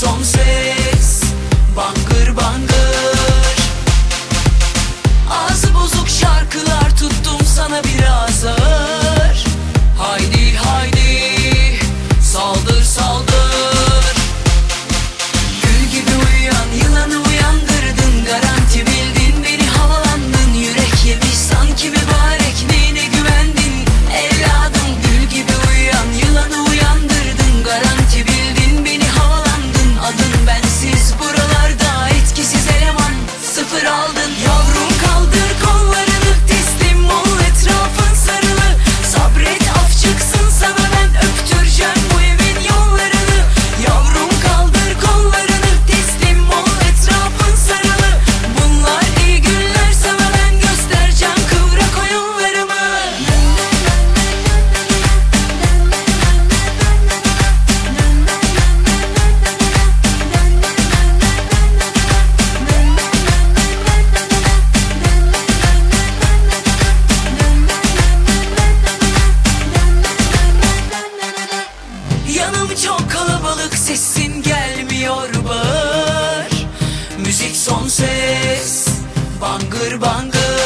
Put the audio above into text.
Son seis bancos. Ortam çok kalabalık sesin gelmiyor bağır. Müzik son ses Bangır bangır.